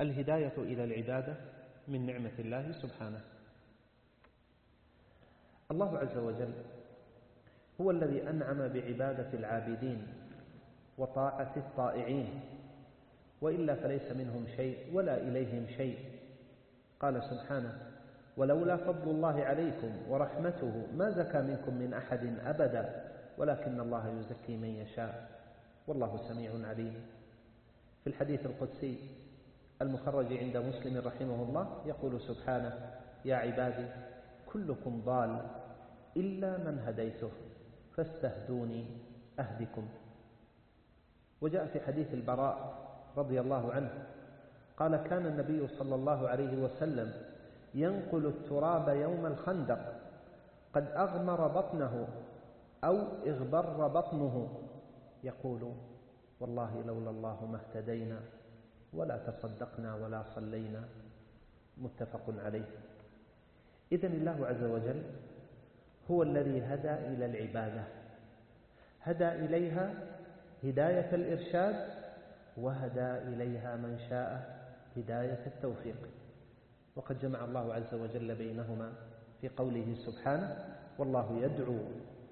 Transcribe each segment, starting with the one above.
الهداية إلى العبادة من نعمة الله سبحانه. الله عز وجل هو الذي أنعم بعبادة العابدين وطاعة الطائعين وإلا فليس منهم شيء ولا إليهم شيء. قال سبحانه ولولا فضل الله عليكم ورحمته ما زكى منكم من أحد أبدا ولكن الله يزكي من يشاء. والله سميع عليم. في الحديث القدسي المخرج عند مسلم رحمه الله يقول سبحانه يا عبادي كلكم ضال إلا من هديته فاستهدوني أهدكم. وجاء في حديث البراء رضي الله عنه قال كان النبي صلى الله عليه وسلم ينقل التراب يوم الخندق قد أغمر بطنه أو اغبر بطنه. يقول والله لولا الله ما اهتدينا. ولا تصدقنا ولا صلينا. متفق عليه. إذن الله عز وجل هو الذي هدى إلى العبادة. هدى إليها هداية الإرشاد وهدى إليها من شاء هداية التوفيق. وقد جمع الله عز وجل بينهما في قوله سبحانه والله يدعو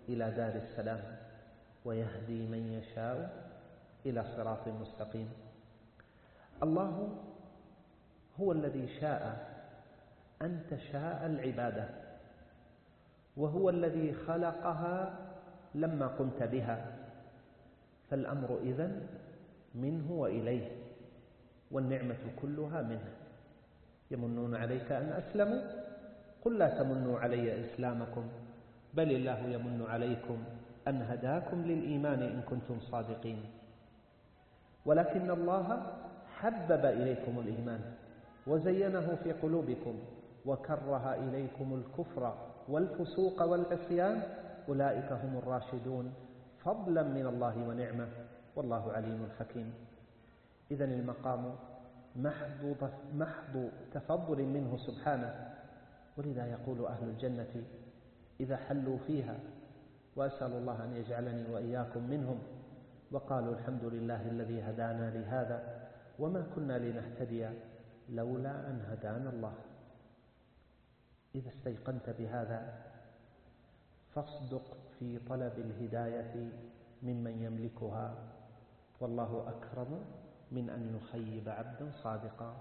إلى دار السلام ويهدي من يشاء إلى صراط مستقيم. الله هو الذي شاء أن تشاء العبادة وهو الذي خلقها لما قمت بها فالأمر إذن منه وإليه والنعمة كلها منه. يمنون عليك أن أسلموا؟ قل لا تمنوا علي إسلامكم بل الله يمن عليكم أن هداكم للإيمان إن كنتم صادقين. ولكن الله حبب إليكم الإيمان وزينه في قلوبكم وكره إليكم الكفر والفسوق والعصيان. أولئك هم الراشدون. فضلا من الله ونعمة. والله عليم حكيم. إذن المقام محض, محض تفضل منه سبحانه. ولذا يقول أهل الجنة إذا حلوا فيها وأسأل الله أن يجعلني وإياكم منهم. وقالوا الحمد لله الذي هدانا لهذا. وما كنا لنهتدي لولا أن هدانا الله. إذا استيقنت بهذا فاصدق في طلب الهداية ممن يملكها والله أكرم من أن يخيب عبدا صادقا.